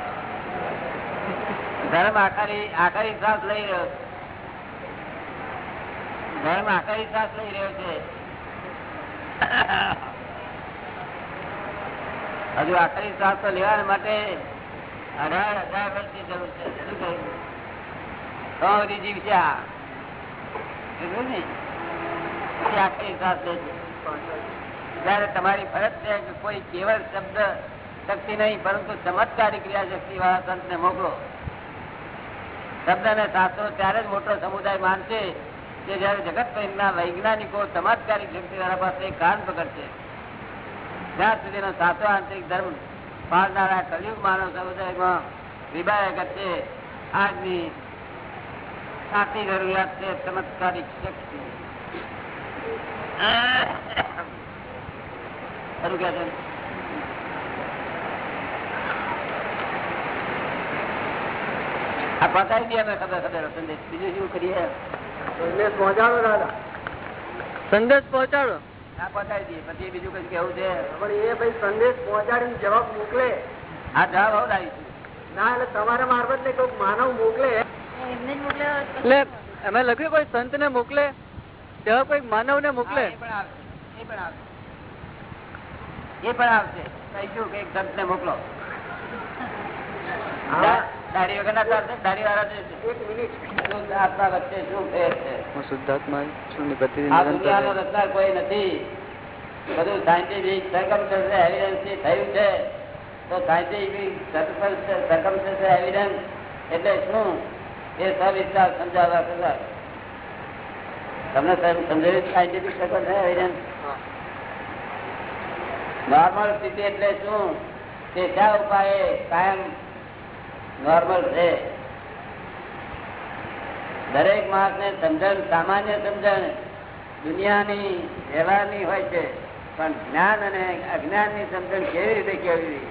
ધર્મ આખરી આખરી શ્વાસ લઈ રહ્યો ધર્મ આખરી શ્વાસ લઈ રહ્યો છે. હજુ આખરી શ્વાસ તો લેવા માટે અઢાર હજાર વર્ષની જરૂર છે. શું કહ્યું? તો તમારી ફરજ છે કે કોઈ કેવળ શબ્દ શક્તિ નહીં, પરંતુ ચમત્કારી ક્રિયા શક્તિ વાળા સંતને મોકલો. શબ્દ ને શાસ્ત્રો ત્યારે જ મોટો સમુદાય માનશે કે જયારે જગત વૈજ્ઞાનિકો ચમત્કારી શક્તિ વાળા પાસે કાન પકડશે. જ્યાં સુધીનો સાચો આંતરિક ધર્મ પાળનારા કલયુગ માનવ સમુદાયમાં વિભાય કરશે આજની સાચી જરૂરિયાત છે ચમત્કારિક શક્તિ. ખરું કે છે આ પતાવી દે અમે ખબર ખબર સંદેશ. બીજું શું કરીએ? સંદેશ પહોંચાડો દાદા. સંદેશ પહોંચાડો? આ પતાવી દઈએ. પછી બીજું કઈ કેવું છે? પણ એ ભાઈ સંદેશ પહોંચાડીને જવાબ મોકલે. આ જવાબ આવું લાવીશું ના એટલે તમારા મારફત ને કોઈક માનવ મોકલે. એમને જ મોકલ્યો એટલે અમે લખ્યું કોઈ સંત ને મોકલે? જવાબ કોઈ માનવ ને મોકલે એ પણ આવશે એ પણ આવશે એ પણ આવશે. કહીશું કે સંત ને મોકલો. હા. દાઢી વગર ના ચાલશે દાઢી વાળા છે. એક મિનિટ. શું આત્મા વચ્ચે શું ફેર છે? હું શુદ્ધાત્મા છું ને ગતિથી આ દુનિયાનો રચનાર કોઈ નથી. બધું સાયન્ટિફિક સરકમસ્ટન્સ એવિડન્સથી થયું છે. તો સાયન્ટિફિક સરકમસ્ટન્સ એવિડન્સ એટલે શું? એ સવિસ્તાર સમજાવવા કદાચ તમને સમજાવ્યું સાયન્ટિફિક સફર એવિડન્સ નોર્મલ સ્થિતિ એટલે શું? તે કયા ઉપાય કાયમ નોર્મલ છે. દરેક માણસને સમજણ, સામાન્ય સમજણ દુનિયાની વ્યવહારની હોય છે, પણ જ્ઞાન અને અજ્ઞાનની સમજણ કેવી રીતે કેળવી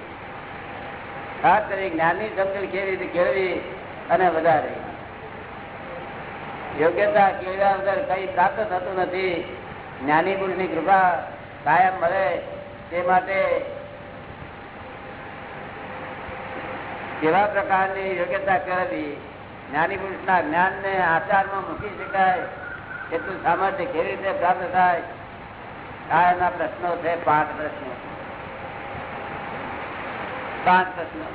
ખાસ કરી જ્ઞાનની સમજણ કેવી રીતે કેળવી અને વધારે યોગ્યતા કેળવ્યા વગર કઈ પ્રાપ્ત થતું નથી. જ્ઞાની પુરુષની કૃપા કાયમ મળે તે માટે કેવા પ્રકારની યોગ્યતા કરવી જ્ઞાની પુરુષના જ્ઞાનને આચારમાં મૂકી શકાય. એટલું સામર્થ્ય કેવી રીતે પ્રાપ્ત થાય? આ એના પ્રશ્નો છે પાંચ પ્રશ્નો. પાંચ પ્રશ્નો.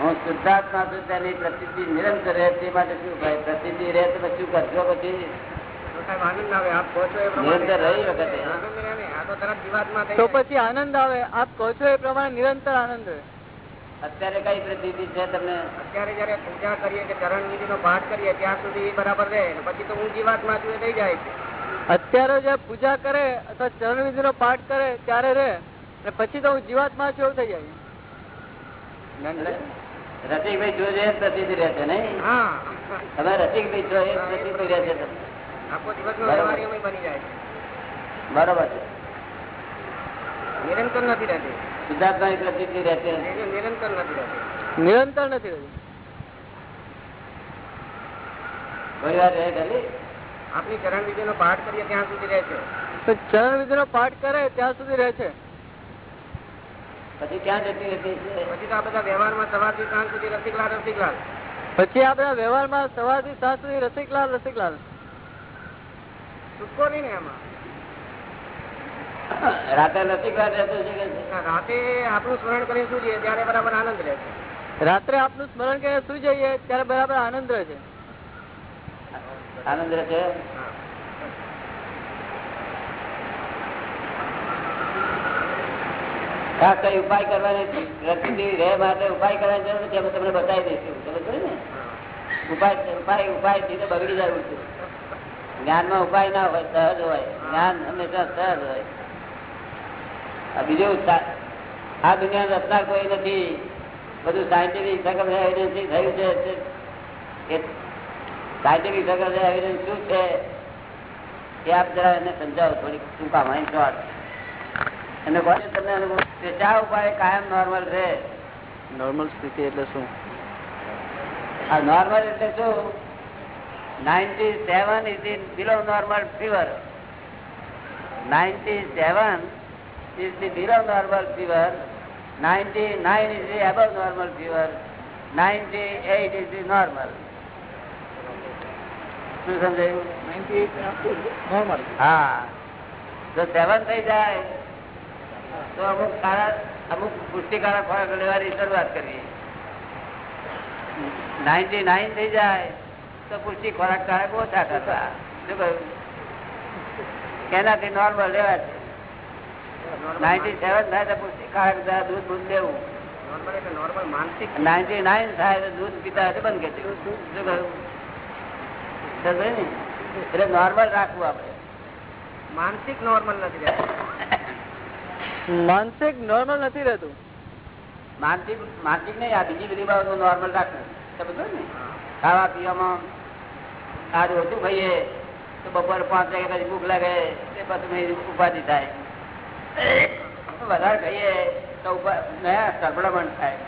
હું શુદ્ધાત્મા છું તેની પ્રસિદ્ધિ નિરંતર રહે તે માટે શું ભાઈ પ્રસિદ્ધિ રહે તો પછી શું કરશો પછી? નિરંતર રહી વખતે તો પછી આનંદ આવે આપ કહો છો એ પ્રમાણે નિરંતર આનંદ રહે. અત્યારે કઈ પ્રતિ છે તમને? અત્યારે જયારે પૂજા કરીએ કે ચરણ વિધિ નો પાઠ કરીએ ત્યાં સુધી બરાબર રહે પછી તો હું જીવાત્મા છું થઈ જાય છે. અત્યારે જે પૂજા કરે અથવા ચરણ વિધિ નો પાઠ કરે ત્યારે રે અને પછી તો હું જીવાત્મા છું એવું થઈ જાય. રસિકભાઈ જોજે પ્રતિ રહેશે નહીં? તમે રસિકભાઈ છો એ પ્રતિ રહેશે. આખો દિવસ બની જાય છે. બરોબર છે. નિરંતર નથી રહેતી. શુદ્ધાત્માની પ્રસિદ્ધિ રહેશે? એ નિરંતર નથી રહેતી. નિરંતર નથી રહેતું ઘણી વાર રહે ખરી આપની ચરણ વિધિ નો પાઠ કરીએ ત્યાં સુધી રહે છે. ચરણ વિધિ નો પાઠ કરે ત્યાં સુધી રહે છે. પછી ક્યાં જતી રહેતી પછી તો આ બધા વ્યવહારમાં સવારથી સાંજ સુધી રસિકલાલ રસિકલાલ. પછી આ બધા વ્યવહારમાં સવારથી સાંજ સુધી રસિકલાલ રસિકલાલ. છૂટકો નહીં ને એમાં. રાતે રસિકવાર રહેતું છે? રાતે આપણું સ્મરણ કરીને શું જોઈએ ત્યારે બરાબર આનંદ રહે છે. રાત્રે આપનું સ્મરણ કરીને સુઈ જઈએ ત્યારે બરાબર આનંદ રહે છે. આનંદ રહેશે હા. કઈ ઉપાય કરવાની પ્રસિદ્ધિ રહે માટે ઉપાય કરવાની જરૂર નથી અમે તમને બતાવી દઈશું. ખબર પડી ને? ઉપાય ઉપાય ઉપાયથી બગડી જવું ઉલટું. જ્ઞાનમાં ઉપાય ના હોય સહજ હોય. જ્ઞાન હંમેશા સહજ હોય. બીજું આ દુનિયા રસ્તા કોઈ નથી. બધું સાયન્ટિફિક સગમ એવિડન્સથી થયું છે. સાયન્ટિફિક સગમ એવિડન્સ શું છે એ આપ જરા એને સમજાવો થોડીક. ટૂંકા માહિતી વાત? એને કોને તમને અનુભવ ચા ઉપાય કાયમ નોર્મલ રહે? નોર્મલ સ્થિતિ એટલે શું? આ નોર્મલ એટલે શું? Ninety seven is in below normal fever ninety seven is the below normal fever ninety nine the above normal normal fever ninety eight normal. શું સમજાયું નોર્મલ હા. જો સેવન થઈ જાય તો અમુક સારા અમુક પુષ્ટિકારક ખોરાક લેવાની શરૂઆત કરીએ. નાઇન્ટી નાઇન થઈ જાય તો પુષ્ટિ ખોરાક કારક ઓછા કરતા શું કહ્યું? એનાથી નોર્મલ લેવા છે? નાઇન્ટી સેવન થાય તો પુષ્ટિ દૂધ દૂધ લેવું નોર્મલ માનસિક. નાઇન્ટી નાઇન થાય તો દૂધ પીતા હોય બંધ કરી શું કહ્યું ને? એટલે નોર્મલ રાખવું આપણે. માનસિક નોર્મલ નથી રહેતું. માનસિક નોર્મલ નથી રહેતું. માનસિક માનસિક નહીં આ બીજી બધી બાબતો નોર્મલ રાખવું. સમજો ને? ખાવા પીવામાં આજ ઓછું ખાઈએ તો બપોર પાંચ વાગે પછી ભૂખ લાગે તે પછી ઉપાધિ થાય. વધારે તો નયા થાય.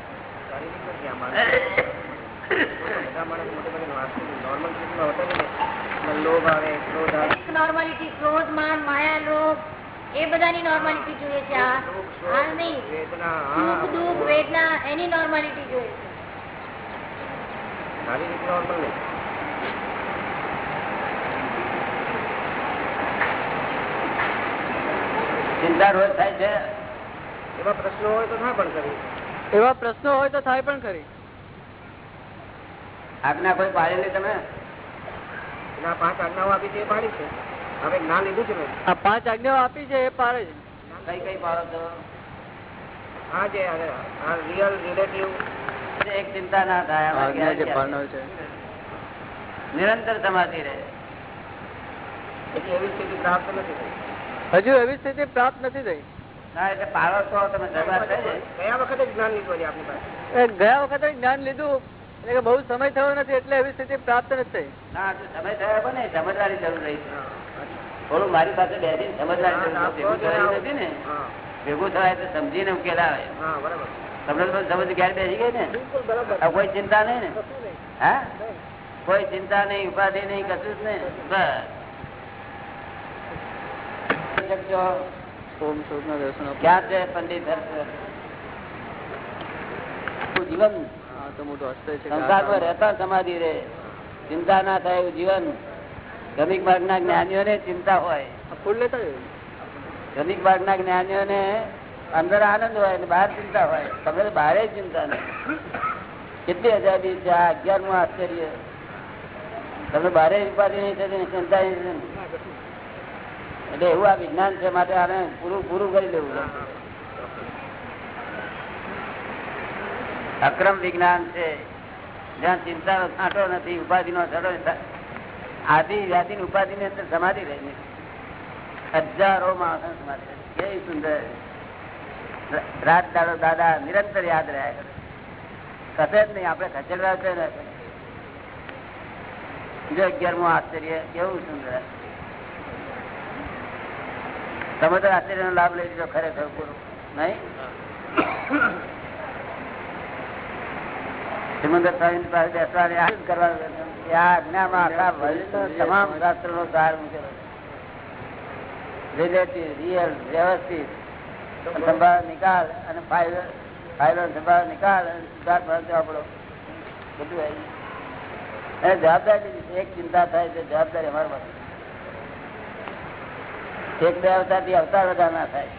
નોર્માલિટી ક્રોધ માન માયા લોભ એ બધાની નોર્માલિટી જોઈએ છે આ. નહીં. સુખ દુઃખ વેદના એની નોર્માલિટી જોઈએ છે શારીરિક નોર્મલ નહીં ચિંતા રોજ થાય છે? એવા પ્રશ્નો હોય તો ના પણ કરી. એવા પ્રશ્નો હોય તો થાય પણ કરી. આજ્ઞા કોઈ પાડેલી તમે? પાંચ આજ્ઞાઓ આપી છે એ પાડી છે. હવે જ્ઞાન લીધું છે આ પાંચ આજ્ઞાઓ આપી છે એ પાડે છે. કઈ કઈ પાડો છો? આ જે આ રિયલ રિલેટિવ એક ચિંતા ના થાય નિરંતર સમાધિ રહે. એવી સ્થિતિ પ્રાપ્ત નથી થઈ. હજુ એવી સ્થિતિ પ્રાપ્ત નથી થઈ. ગયા વખતે જ્ઞાન લીધું છે આપની પાસે. એ ગયા વખતે જ્ઞાન લીધું એટલે કે બહુ સમય થયો નથી એટલે એવી સ્થિતિ પ્રાપ્ત નથી થઈ. સમય થયો ને સમજવાની જરૂર રહી થોડું મારી પાસે બેસીને સમજવાની જરૂર ભેગું થયું નથી ને. ભેગું થવાય તો સમજીને ઉકેલ આવે. તમને તો સમજ ક્યારે બેસી ગઈ ને? બિલકુલ બરાબર. હવે કોઈ ચિંતા નહીં ને? હા? કોઈ ચિંતા નહીં ઉપાધિ નહીં કશું જ નહીં. બસ શકશો. ઓમ સ્વરૂપના દર્શન આપો. ક્યાં છે પંડિત જીવન સંસારમાં રહેતા સમાધિ રે ચિંતા ના થાય એવું જીવન ધનિક માર્ગ ના જ્ઞાનીઓ ને ચિંતા હોય આ માર્ગ ના જ્ઞાનીઓ ને અંદર આનંદ હોય ને બહાર ચિંતા હોય તમે બહારે ચિંતા નહીં કેટલી આઝાદી છે આ અગિયારમું આશ્ચર્ય તમે બહારે ઉપાધિ નહીં થતી ચિંતા નહીં. એટલે એવું આ વિજ્ઞાન છે માટે આને પૂરું પૂરું કરી દેવું. અક્રમ વિજ્ઞાન છે. જ્યાં ચિંતાનો છાંટો નથી ઉપાધિ નો છાંટો આદિ વ્યાધિ ઉપાધિ ની અંદર સમાધિ રહી હજારો માણસ સમાધિ કેવી સુંદર. રાત દાડો દાદા નિરંતર યાદ રહ્યા કરે. કશે જ નહીં, આપણે ખસેડવા છે ને. જો અગિયારમું આશ્ચર્ય, કેવું સુંદર. તમે તો આશ્ચર્ય નો લાભ લઈ લીધો ખરેખર પૂરો નહીં? સિમંદર સ્વામી પાસે બેસવાની આ કરવાનું વર્લ્ડનો તમામ શાસ્ત્રોનો સાર મૂકેલો રિયલ વ્યવસ્થિત. સંભાળ, નિકાલ અને ફાઇલો ફાઇલો સંભાળ, નિકાલ અને સુધાર ભણતર આપણો બધું આવી જવાબદારી એક ચિંતા થાય છે, જવાબદારી અમારી પાસે. એક બે અવતારથી અવતાર બધા ના થાય.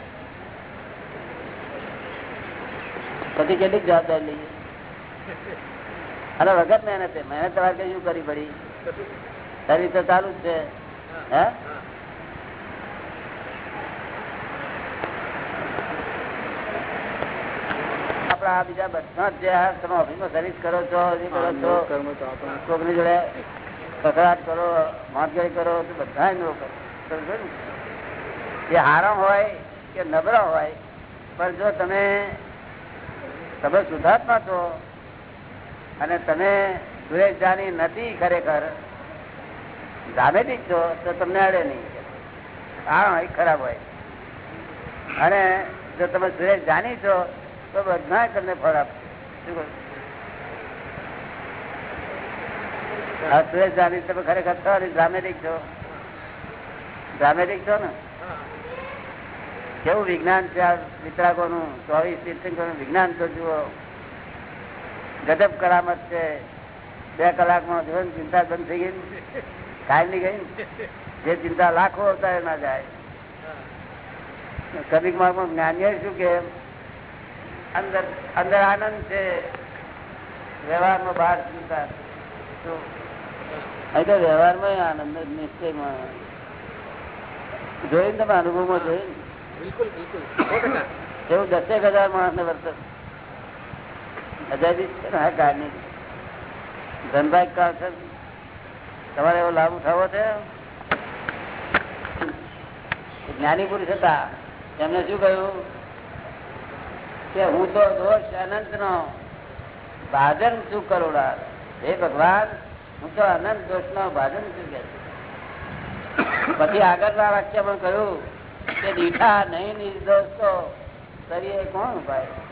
પછી કેટલીક જવાબદારી લઈએ. અને વગર મહેનત છે મહેનત તમારે કઈ શું કરવી પડી? શરીર તો ચાલુ જ છે. હે આપડા આ બીજા બધા જ જે આ તમે ઓફિસમાં સર્વિસ કરો છો એ કરો છો કર્મ તો આપણે કોકની જોડે કકડાટ કરો માથગરી કરો તો બધા નો કરો. સમજો ને? એ હારમ હોય કે નબળા હોય, પણ જો તમે તમે સુધાર્થમાં છો અને તમે સુરેશ જાની નથી ખરેખર ડ્રામેટિક છો, તો તમને અડે નહીં. હા હોય ખરાબ હોય. અને જો તમે સુરેશ જાની છો, તો બધા તમને ફળ આપશે સુરેશ જાની તમે ખરેખર છો અને ડ્રામેટિક છો? ડ્રામેટિક છો ને? કેવું વિજ્ઞાન છે આ વિતરાકોનું ચોવીસ તીર્થંકરોનું વિજ્ઞાન તો જુઓ. ગજબ કરામત છે. બે કલાકમાં જીવન ચિંતા બંધ થઈ ગઈ? કાયમી ગઈ જે ચિંતા લાખો અવતારે ના જાય. કવિક માર્ગમાં જ્ઞાનીય શું કે અંદર અંદર આનંદ છે. વ્યવહારમાં બહાર ચિંતા. અહીં તો વ્યવહારમાં આનંદ નિશ્ચય નિશ્ચયમાં. જોઈને તમે અનુભવમાં જોઈને? એવું દસેક હજાર માણસ ને વર્તન આઝાદી છે ને આ કાળની ધનભાઈ કાળ તમારે એવો લાભ ઉઠાવો છે? જ્ઞાની પુરુષ હતા એમને શું કહ્યું? કે હું તો દોષ અનંત નો ભાજન શું કરોડા હે ભગવાન, હું તો અનંત દોષ નો ભાજન શું કે. પછી આગળના વાક્ય પણ કહ્યું કે દીઠા નહીં નિર્દોષ. તો કરીએ કોણ ભાઈ?